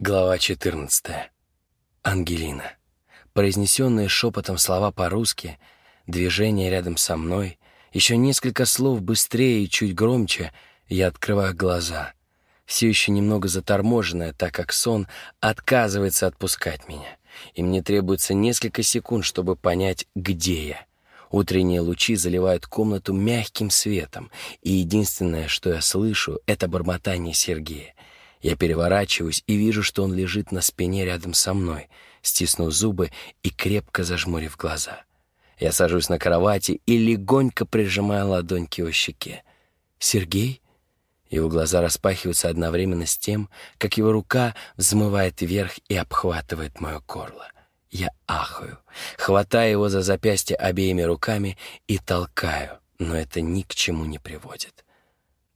Глава 14. Ангелина. Произнесенные шепотом слова по-русски, движение рядом со мной, еще несколько слов быстрее и чуть громче, я открываю глаза. Все еще немного заторможенная, так как сон отказывается отпускать меня. И мне требуется несколько секунд, чтобы понять, где я. Утренние лучи заливают комнату мягким светом, и единственное, что я слышу, это бормотание Сергея. Я переворачиваюсь и вижу, что он лежит на спине рядом со мной, стиснув зубы и крепко зажмурив глаза. Я сажусь на кровати и легонько прижимаю ладонь к его щеке. «Сергей?» Его глаза распахиваются одновременно с тем, как его рука взмывает вверх и обхватывает мое горло. Я ахаю, хватаю его за запястье обеими руками и толкаю, но это ни к чему не приводит.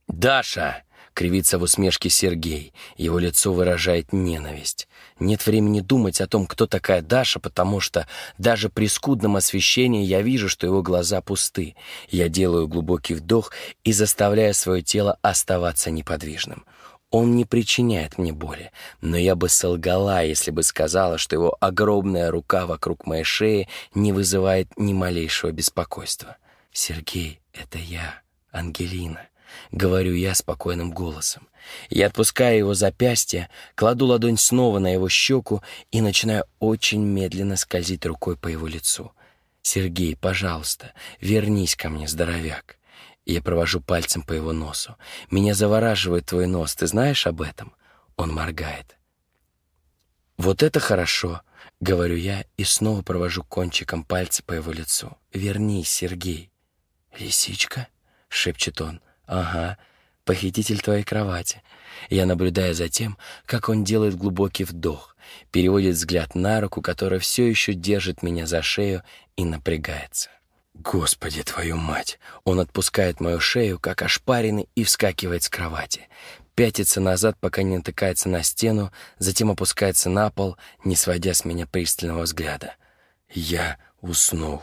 «Даша!» Кривится в усмешке Сергей. Его лицо выражает ненависть. Нет времени думать о том, кто такая Даша, потому что даже при скудном освещении я вижу, что его глаза пусты. Я делаю глубокий вдох и заставляю свое тело оставаться неподвижным. Он не причиняет мне боли, но я бы солгала, если бы сказала, что его огромная рука вокруг моей шеи не вызывает ни малейшего беспокойства. «Сергей, это я, Ангелина». — говорю я спокойным голосом. Я отпускаю его запястье, кладу ладонь снова на его щеку и начинаю очень медленно скользить рукой по его лицу. «Сергей, пожалуйста, вернись ко мне, здоровяк». Я провожу пальцем по его носу. «Меня завораживает твой нос, ты знаешь об этом?» Он моргает. «Вот это хорошо», — говорю я и снова провожу кончиком пальца по его лицу. «Вернись, Сергей». «Лисичка?» — шепчет он. «Ага, похититель твоей кровати». Я наблюдаю за тем, как он делает глубокий вдох, переводит взгляд на руку, которая все еще держит меня за шею и напрягается. «Господи, твою мать!» Он отпускает мою шею, как ошпаренный, и вскакивает с кровати. Пятится назад, пока не натыкается на стену, затем опускается на пол, не сводя с меня пристального взгляда. Я уснул.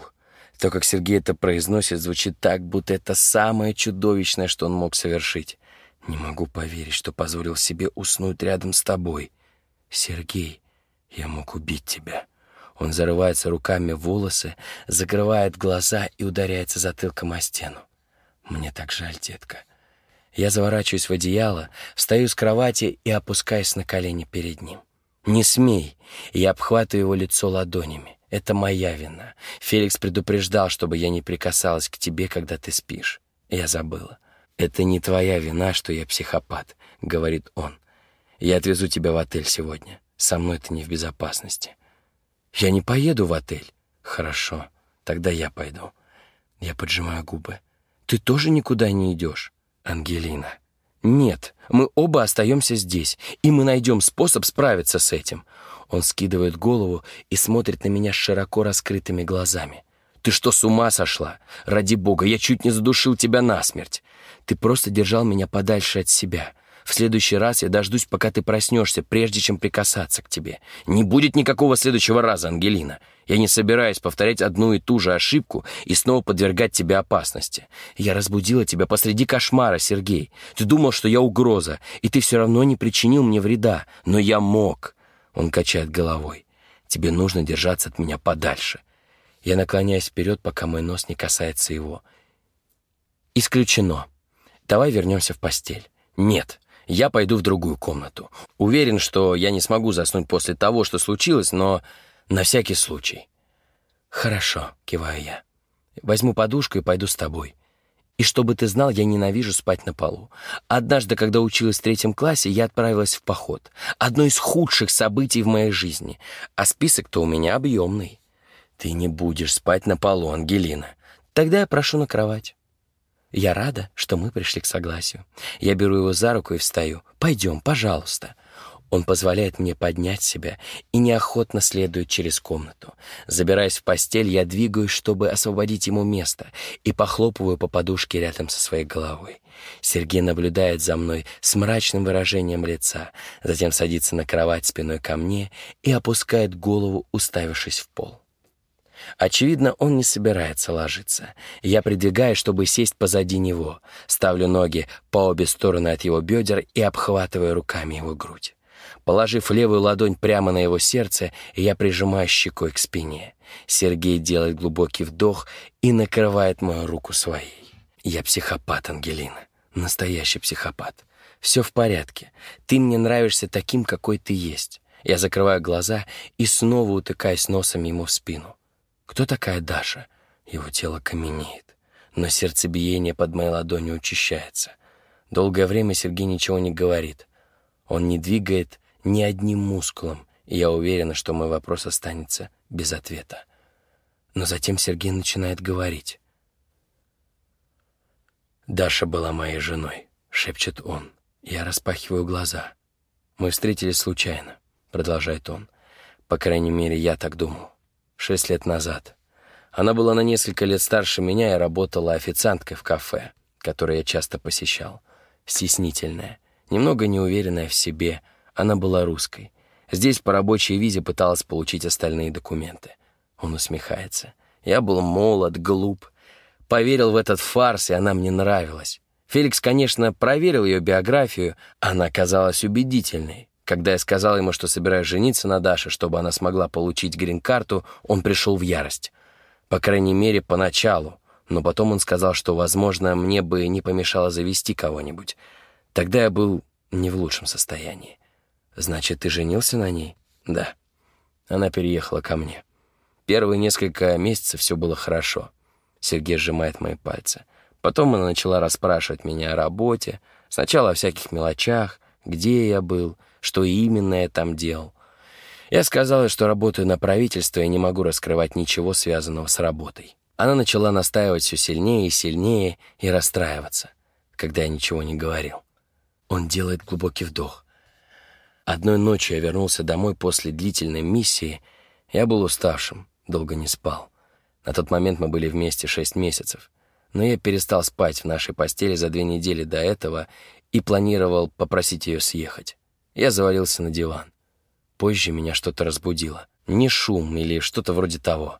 То, как Сергей это произносит, звучит так, будто это самое чудовищное, что он мог совершить. Не могу поверить, что позволил себе уснуть рядом с тобой. Сергей, я мог убить тебя. Он зарывается руками в волосы, закрывает глаза и ударяется затылком о стену. Мне так жаль, детка. Я заворачиваюсь в одеяло, встаю с кровати и опускаюсь на колени перед ним. «Не смей!» Я обхватываю его лицо ладонями. Это моя вина. Феликс предупреждал, чтобы я не прикасалась к тебе, когда ты спишь. Я забыла. Это не твоя вина, что я психопат, говорит он. Я отвезу тебя в отель сегодня. Со мной ты не в безопасности. Я не поеду в отель. Хорошо, тогда я пойду. Я поджимаю губы. Ты тоже никуда не идешь, Ангелина. Нет, мы оба остаемся здесь, и мы найдем способ справиться с этим. Он скидывает голову и смотрит на меня широко раскрытыми глазами. «Ты что, с ума сошла? Ради бога, я чуть не задушил тебя насмерть. Ты просто держал меня подальше от себя. В следующий раз я дождусь, пока ты проснешься, прежде чем прикасаться к тебе. Не будет никакого следующего раза, Ангелина. Я не собираюсь повторять одну и ту же ошибку и снова подвергать тебя опасности. Я разбудила тебя посреди кошмара, Сергей. Ты думал, что я угроза, и ты все равно не причинил мне вреда. Но я мог. Он качает головой. «Тебе нужно держаться от меня подальше». Я наклоняюсь вперед, пока мой нос не касается его. «Исключено. Давай вернемся в постель». «Нет, я пойду в другую комнату. Уверен, что я не смогу заснуть после того, что случилось, но на всякий случай». «Хорошо», — киваю я. «Возьму подушку и пойду с тобой. И чтобы ты знал, я ненавижу спать на полу. Однажды, когда училась в третьем классе, я отправилась в поход. Одно из худших событий в моей жизни. А список-то у меня объемный. Ты не будешь спать на полу, Ангелина. Тогда я прошу на кровать. Я рада, что мы пришли к согласию. Я беру его за руку и встаю. «Пойдем, пожалуйста». Он позволяет мне поднять себя и неохотно следует через комнату. Забираясь в постель, я двигаюсь, чтобы освободить ему место, и похлопываю по подушке рядом со своей головой. Сергей наблюдает за мной с мрачным выражением лица, затем садится на кровать спиной ко мне и опускает голову, уставившись в пол. Очевидно, он не собирается ложиться. Я придвигаюсь, чтобы сесть позади него, ставлю ноги по обе стороны от его бедер и обхватываю руками его грудь. Положив левую ладонь прямо на его сердце, я прижимаю щекой к спине. Сергей делает глубокий вдох и накрывает мою руку своей. Я психопат, Ангелина. Настоящий психопат. Все в порядке. Ты мне нравишься таким, какой ты есть. Я закрываю глаза и снова утыкаюсь носом ему в спину. Кто такая Даша? Его тело каменеет. Но сердцебиение под моей ладонью учащается. Долгое время Сергей ничего не говорит. Он не двигает ни одним мускулом, и я уверена, что мой вопрос останется без ответа. Но затем Сергей начинает говорить. «Даша была моей женой», — шепчет он. Я распахиваю глаза. «Мы встретились случайно», — продолжает он. «По крайней мере, я так думал. Шесть лет назад. Она была на несколько лет старше меня и работала официанткой в кафе, которое я часто посещал. Стеснительная, немного неуверенная в себе — она была русской. Здесь по рабочей визе пыталась получить остальные документы. Он усмехается. Я был молод, глуп. Поверил в этот фарс, и она мне нравилась. Феликс, конечно, проверил ее биографию. Она казалась убедительной. Когда я сказал ему, что собираюсь жениться на Даше, чтобы она смогла получить грин-карту, он пришел в ярость. По крайней мере, поначалу. Но потом он сказал, что, возможно, мне бы не помешало завести кого-нибудь. Тогда я был не в лучшем состоянии. «Значит, ты женился на ней?» «Да». Она переехала ко мне. Первые несколько месяцев все было хорошо. Сергей сжимает мои пальцы. Потом она начала расспрашивать меня о работе, сначала о всяких мелочах, где я был, что именно я там делал. Я сказала, что работаю на правительство и не могу раскрывать ничего, связанного с работой. Она начала настаивать все сильнее и сильнее и расстраиваться, когда я ничего не говорил. Он делает глубокий вдох. Одной ночью я вернулся домой после длительной миссии. Я был уставшим, долго не спал. На тот момент мы были вместе шесть месяцев. Но я перестал спать в нашей постели за две недели до этого и планировал попросить ее съехать. Я завалился на диван. Позже меня что-то разбудило. Не шум или что-то вроде того.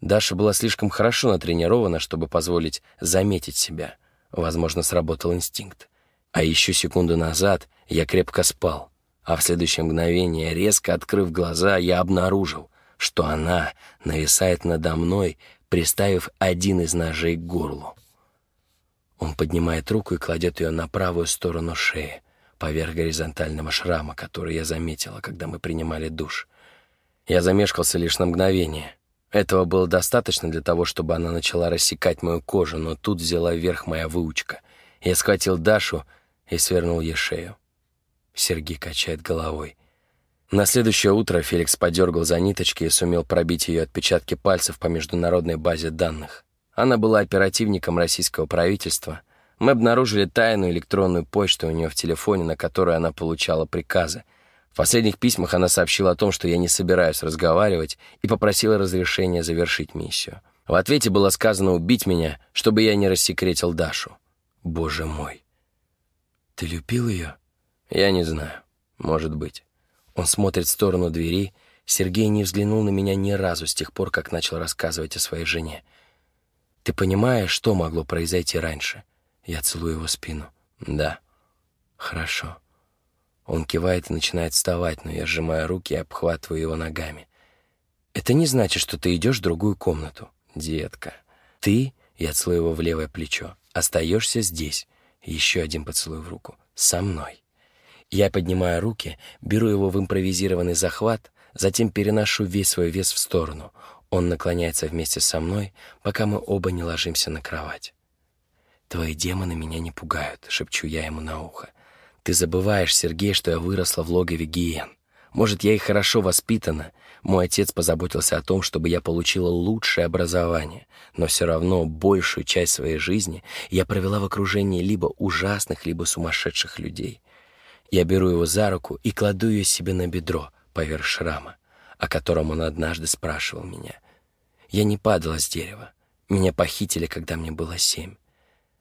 Даша была слишком хорошо натренирована, чтобы позволить заметить себя. Возможно, сработал инстинкт. А еще секунду назад я крепко спал — а в следующее мгновение, резко открыв глаза, я обнаружил, что она нависает надо мной, приставив один из ножей к горлу. Он поднимает руку и кладет ее на правую сторону шеи, поверх горизонтального шрама, который я заметила, когда мы принимали душ. Я замешкался лишь на мгновение. Этого было достаточно для того, чтобы она начала рассекать мою кожу, но тут взяла вверх моя выучка. Я схватил Дашу и свернул ей шею. Сергей качает головой. На следующее утро Феликс подергал за ниточки и сумел пробить ее отпечатки пальцев по международной базе данных. Она была оперативником российского правительства. Мы обнаружили тайную электронную почту у нее в телефоне, на которую она получала приказы. В последних письмах она сообщила о том, что я не собираюсь разговаривать, и попросила разрешения завершить миссию. В ответе было сказано убить меня, чтобы я не рассекретил Дашу. Боже мой! Ты любил ее? Я не знаю. Может быть. Он смотрит в сторону двери. Сергей не взглянул на меня ни разу с тех пор, как начал рассказывать о своей жене. Ты понимаешь, что могло произойти раньше? Я целую его спину. Да. Хорошо. Он кивает и начинает вставать, но я сжимаю руки и обхватываю его ногами. Это не значит, что ты идешь в другую комнату, детка. Ты, я целую его в левое плечо, остаешься здесь. Еще один поцелуй в руку. Со мной. Я поднимаю руки, беру его в импровизированный захват, затем переношу весь свой вес в сторону. Он наклоняется вместе со мной, пока мы оба не ложимся на кровать. «Твои демоны меня не пугают», — шепчу я ему на ухо. «Ты забываешь, Сергей, что я выросла в логове гиен. Может, я и хорошо воспитана. Мой отец позаботился о том, чтобы я получила лучшее образование, но все равно большую часть своей жизни я провела в окружении либо ужасных, либо сумасшедших людей. Я беру его за руку и кладу ее себе на бедро поверх шрама, о котором он однажды спрашивал меня. Я не падала с дерева. Меня похитили, когда мне было семь.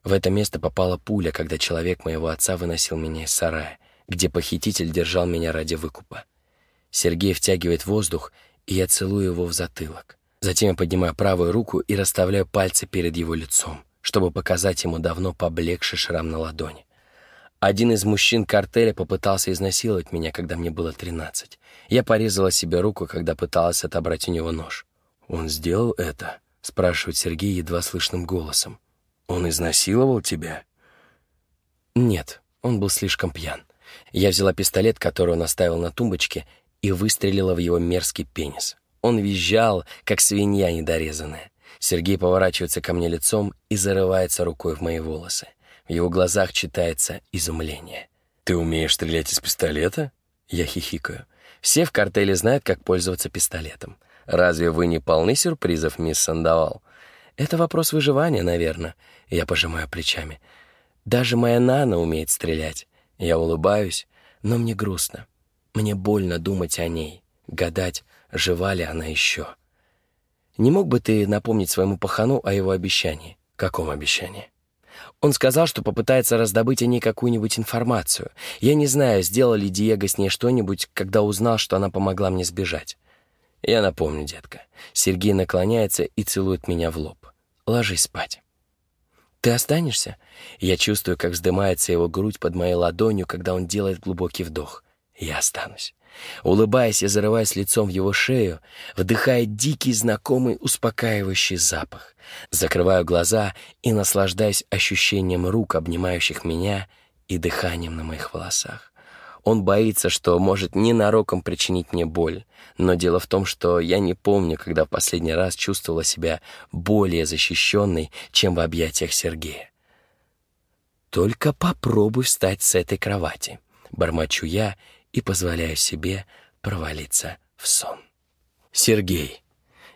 В это место попала пуля, когда человек моего отца выносил меня из сарая, где похититель держал меня ради выкупа. Сергей втягивает воздух, и я целую его в затылок. Затем я поднимаю правую руку и расставляю пальцы перед его лицом, чтобы показать ему давно поблекший шрам на ладони. Один из мужчин картеля попытался изнасиловать меня, когда мне было 13. Я порезала себе руку, когда пыталась отобрать у него нож. «Он сделал это?» — спрашивает Сергей едва слышным голосом. «Он изнасиловал тебя?» «Нет, он был слишком пьян. Я взяла пистолет, который он оставил на тумбочке, и выстрелила в его мерзкий пенис. Он визжал, как свинья недорезанная. Сергей поворачивается ко мне лицом и зарывается рукой в мои волосы. В его глазах читается изумление. «Ты умеешь стрелять из пистолета?» Я хихикаю. Все в картеле знают, как пользоваться пистолетом. Разве вы не полны сюрпризов, мисс Сандавал? Это вопрос выживания, наверное. Я пожимаю плечами. Даже моя Нана умеет стрелять. Я улыбаюсь, но мне грустно. Мне больно думать о ней, гадать, жива ли она еще. Не мог бы ты напомнить своему пахану о его обещании? Каком обещании? Он сказал, что попытается раздобыть о ней какую-нибудь информацию. Я не знаю, сделал ли Диего с ней что-нибудь, когда узнал, что она помогла мне сбежать. Я напомню, детка. Сергей наклоняется и целует меня в лоб. Ложись спать. Ты останешься? Я чувствую, как вздымается его грудь под моей ладонью, когда он делает глубокий вдох. Я останусь. Улыбаясь и зарываясь лицом в его шею, вдыхая дикий, знакомый, успокаивающий запах. Закрываю глаза и наслаждаюсь ощущением рук, обнимающих меня, и дыханием на моих волосах. Он боится, что может ненароком причинить мне боль. Но дело в том, что я не помню, когда в последний раз чувствовала себя более защищенной, чем в объятиях Сергея. «Только попробуй встать с этой кровати», — бормочу я и позволяю себе провалиться в сон. Сергей.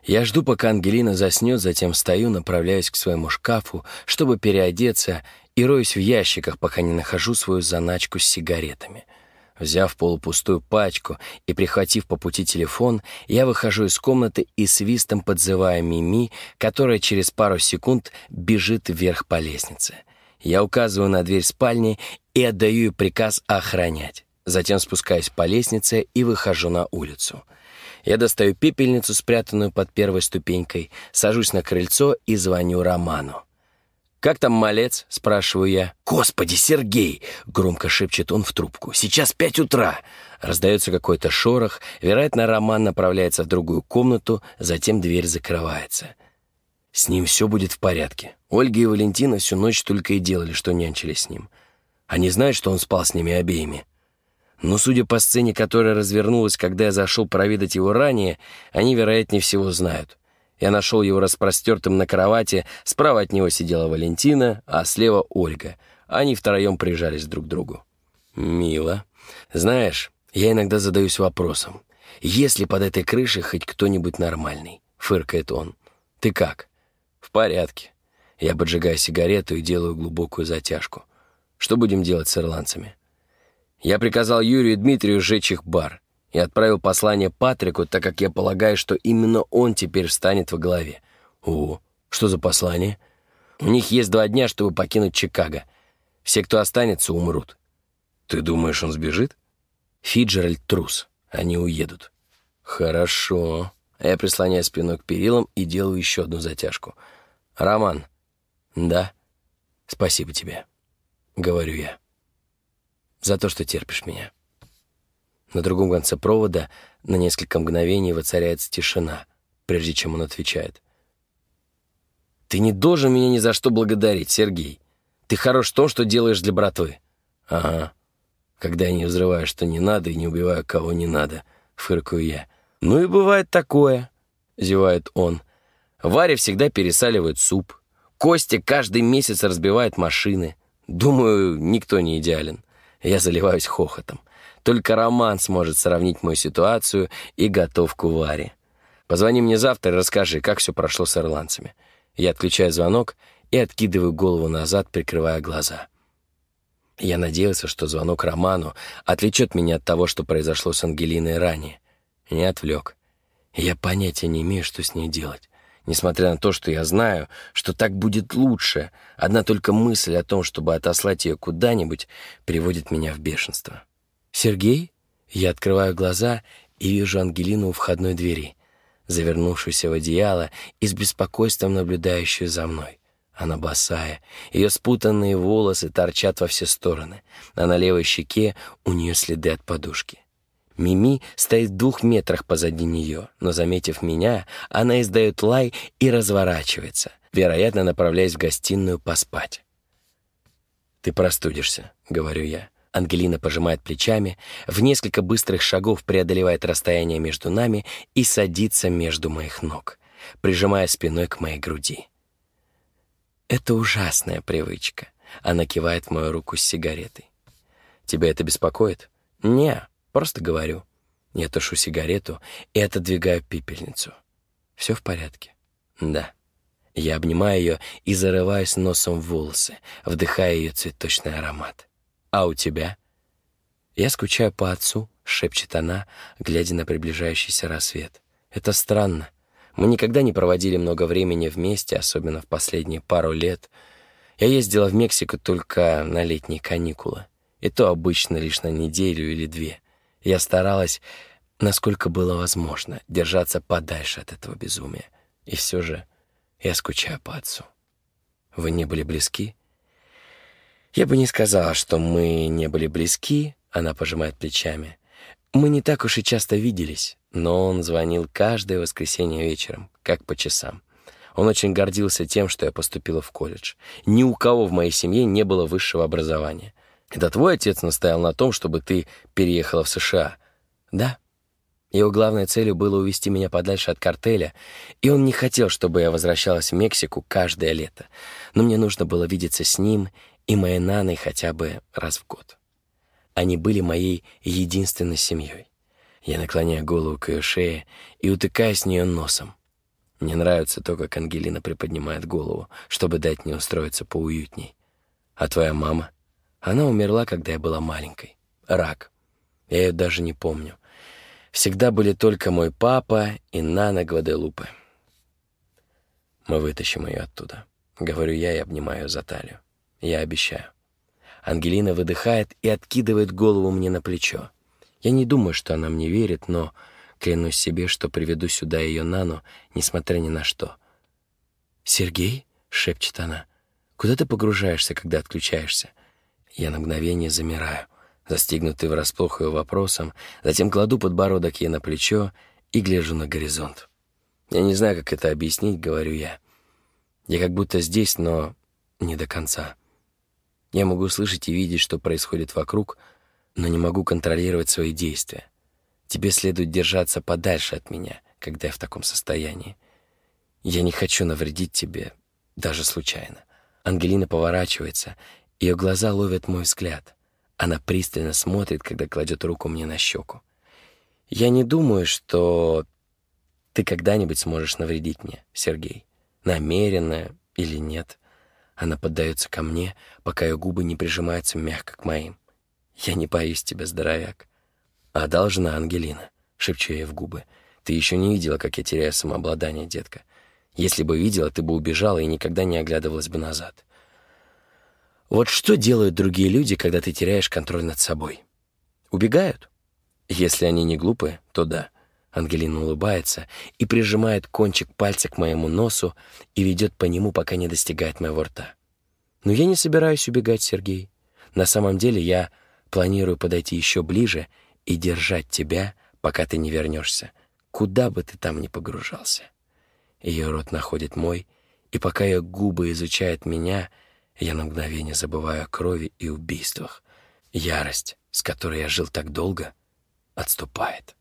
Я жду, пока Ангелина заснет, затем стою, направляюсь к своему шкафу, чтобы переодеться, и роюсь в ящиках, пока не нахожу свою заначку с сигаретами — Взяв полупустую пачку и прихватив по пути телефон, я выхожу из комнаты и свистом подзываю Мими, которая через пару секунд бежит вверх по лестнице. Я указываю на дверь спальни и отдаю ей приказ охранять. Затем спускаюсь по лестнице и выхожу на улицу. Я достаю пепельницу, спрятанную под первой ступенькой, сажусь на крыльцо и звоню Роману. «Как там малец?» — спрашиваю я. «Господи, Сергей!» — громко шепчет он в трубку. «Сейчас пять утра!» Раздается какой-то шорох. Вероятно, Роман направляется в другую комнату, затем дверь закрывается. С ним все будет в порядке. Ольга и Валентина всю ночь только и делали, что нянчились с ним. Они знают, что он спал с ними обеими. Но, судя по сцене, которая развернулась, когда я зашел проведать его ранее, они, вероятнее всего, знают. Я нашел его распростертым на кровати, справа от него сидела Валентина, а слева Ольга. Они втроем прижались друг к другу. Мило. Знаешь, я иногда задаюсь вопросом, есть ли под этой крышей хоть кто-нибудь нормальный? Фыркает он. Ты как? В порядке. Я поджигаю сигарету и делаю глубокую затяжку. Что будем делать с ирландцами? Я приказал Юрию и Дмитрию сжечь их бар и отправил послание Патрику, так как я полагаю, что именно он теперь встанет во главе. О, что за послание? У них есть два дня, чтобы покинуть Чикаго. Все, кто останется, умрут. Ты думаешь, он сбежит? Фиджеральд трус. Они уедут. Хорошо. Я прислоняю спиной к перилам и делаю еще одну затяжку. Роман. Да? Спасибо тебе. Говорю я. За то, что терпишь меня. На другом конце провода на несколько мгновений воцаряется тишина, прежде чем он отвечает. «Ты не должен меня ни за что благодарить, Сергей. Ты хорош в том, что делаешь для братвы». «Ага. Когда я не взрываю, что не надо, и не убиваю, кого не надо», — фыркаю я. «Ну и бывает такое», — зевает он. «Варя всегда пересаливает суп. Костя каждый месяц разбивает машины. Думаю, никто не идеален». Я заливаюсь хохотом. Только Роман сможет сравнить мою ситуацию и готовку Варе. Позвони мне завтра и расскажи, как все прошло с ирландцами. Я отключаю звонок и откидываю голову назад, прикрывая глаза. Я надеялся, что звонок Роману отвлечет меня от того, что произошло с Ангелиной ранее. Не отвлек. Я понятия не имею, что с ней делать. Несмотря на то, что я знаю, что так будет лучше, одна только мысль о том, чтобы отослать ее куда-нибудь, приводит меня в бешенство. «Сергей?» Я открываю глаза и вижу Ангелину у входной двери, завернувшуюся в одеяло и с беспокойством наблюдающую за мной. Она босая, ее спутанные волосы торчат во все стороны, а на левой щеке у нее следы от подушки. Мими стоит в двух метрах позади нее, но, заметив меня, она издает лай и разворачивается, вероятно, направляясь в гостиную поспать. «Ты простудишься», — говорю я. Ангелина пожимает плечами, в несколько быстрых шагов преодолевает расстояние между нами и садится между моих ног, прижимая спиной к моей груди. Это ужасная привычка. Она кивает мою руку с сигаретой. Тебя это беспокоит? Не, просто говорю. Я тушу сигарету и отодвигаю пепельницу. Все в порядке? Да. Я обнимаю ее и зарываюсь носом в волосы, вдыхая ее цветочный аромат. А у тебя? Я скучаю по отцу, шепчет она, глядя на приближающийся рассвет. Это странно. Мы никогда не проводили много времени вместе, особенно в последние пару лет. Я ездила в Мексику только на летние каникулы, и то обычно лишь на неделю или две. Я старалась, насколько было возможно, держаться подальше от этого безумия. И все же я скучаю по отцу. Вы не были близки? Я бы не сказала, что мы не были близки, она пожимает плечами. Мы не так уж и часто виделись, но он звонил каждое воскресенье вечером, как по часам. Он очень гордился тем, что я поступила в колледж. Ни у кого в моей семье не было высшего образования. Это твой отец настоял на том, чтобы ты переехала в США? Да. Его главной целью было увести меня подальше от картеля, и он не хотел, чтобы я возвращалась в Мексику каждое лето. Но мне нужно было видеться с ним и моей Наной хотя бы раз в год. Они были моей единственной семьей. Я наклоняю голову к ее шее и утыкаюсь в нее носом. Мне нравится то, как Ангелина приподнимает голову, чтобы дать мне устроиться поуютней. А твоя мама? Она умерла, когда я была маленькой. Рак. Я ее даже не помню. Всегда были только мой папа и Нана Гваделупе. Мы вытащим ее оттуда. Говорю я и обнимаю за талию. Я обещаю. Ангелина выдыхает и откидывает голову мне на плечо. Я не думаю, что она мне верит, но клянусь себе, что приведу сюда ее Нану, несмотря ни на что. «Сергей?» — шепчет она. «Куда ты погружаешься, когда отключаешься?» Я на мгновение замираю, застигнутый врасплох ее вопросом, затем кладу подбородок ей на плечо и гляжу на горизонт. Я не знаю, как это объяснить, говорю я. Я как будто здесь, но не до конца. Я могу слышать и видеть, что происходит вокруг, но не могу контролировать свои действия. Тебе следует держаться подальше от меня, когда я в таком состоянии. Я не хочу навредить тебе, даже случайно. Ангелина поворачивается, ее глаза ловят мой взгляд. Она пристально смотрит, когда кладет руку мне на щеку. Я не думаю, что ты когда-нибудь сможешь навредить мне, Сергей. Намеренно или нет. Она поддается ко мне, пока ее губы не прижимаются мягко к моим. «Я не боюсь тебя, здоровяк». «А должна, Ангелина», — шепчу ей в губы. «Ты еще не видела, как я теряю самообладание, детка. Если бы видела, ты бы убежала и никогда не оглядывалась бы назад». Вот что делают другие люди, когда ты теряешь контроль над собой? Убегают? Если они не глупые, то да. Ангелина улыбается и прижимает кончик пальца к моему носу и ведет по нему, пока не достигает моего рта. Но я не собираюсь убегать, Сергей. На самом деле я Планирую подойти еще ближе и держать тебя, пока ты не вернешься, куда бы ты там ни погружался. Ее рот находит мой, и пока ее губы изучают меня, я на мгновение забываю о крови и убийствах. Ярость, с которой я жил так долго, отступает.